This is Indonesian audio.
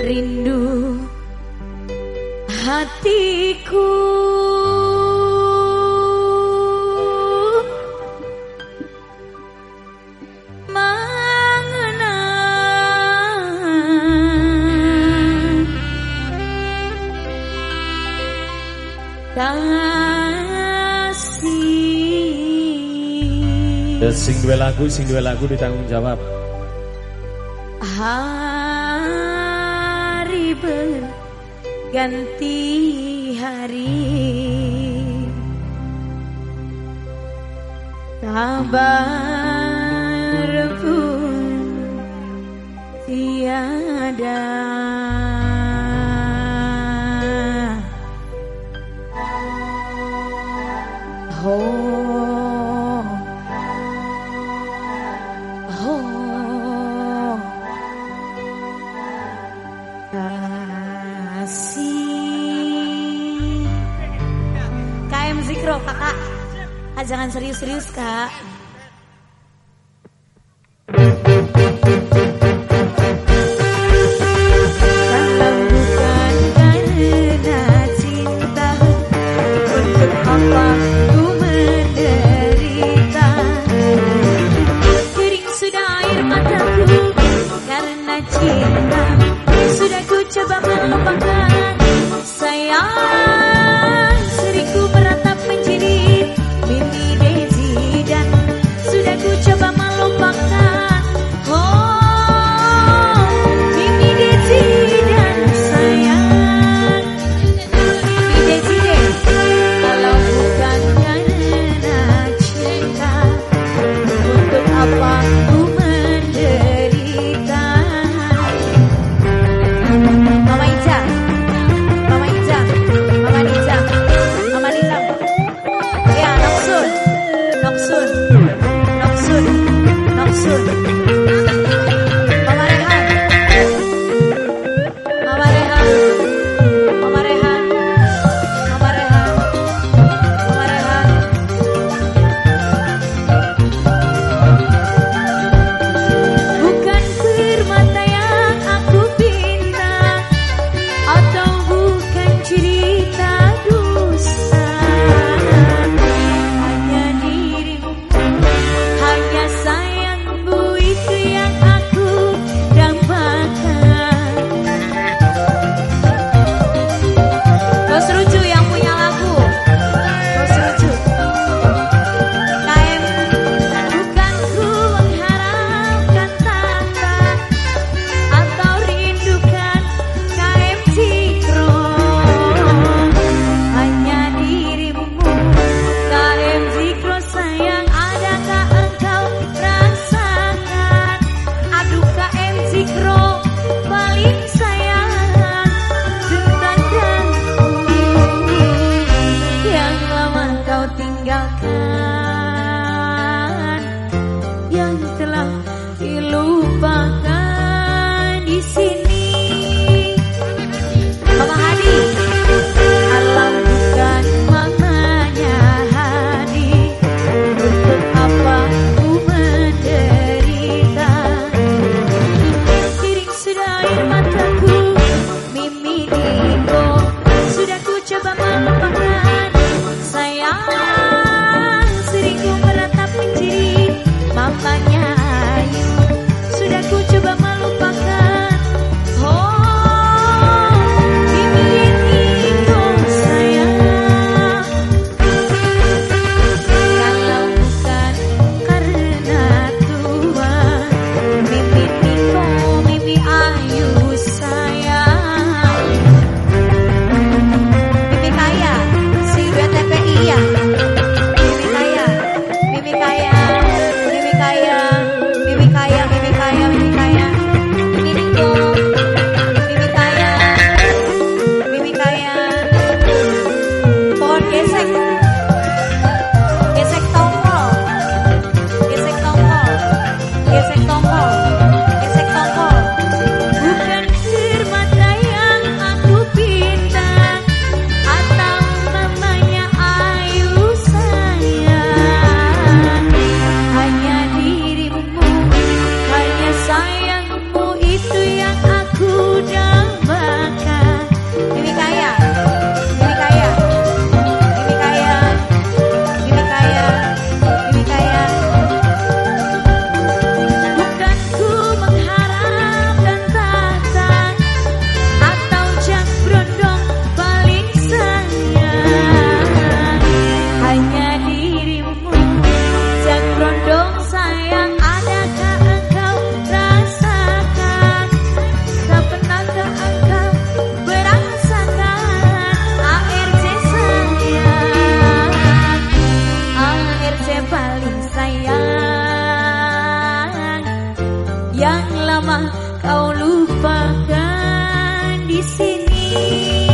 rindu hatiku mengenang kasih sing dua lagu, sing dua lagu ditanggung jawab. hari berganti hari. Kabar pun tiada kakak. Ah, jangan serius-serius kak. Bukan karena cinta Untuk apa Música